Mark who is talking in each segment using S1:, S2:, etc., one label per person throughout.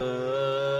S1: Uh...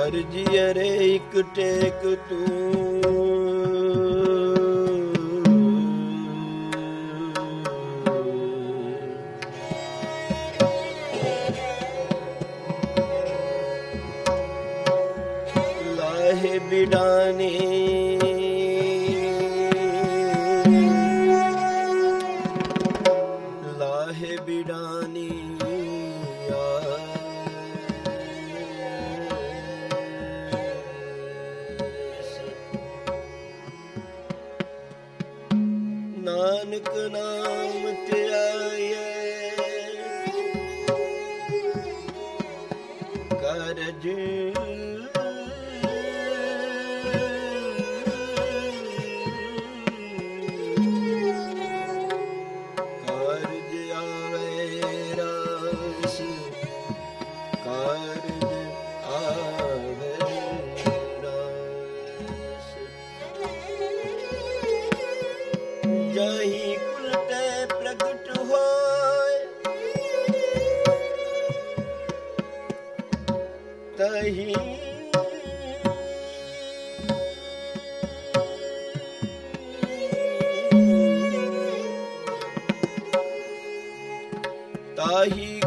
S1: ਕਾਰਜ ਅਰੇ ਇੱਕ ਟੇਕ ਤੂੰ। ਲਾਹੇ ਬਿਡਾਨੀ ਨਾਨਕ ਨਾਮ ਧਿਆਏ ਕਰਜ ਤਹੀ ਤਾਹੀ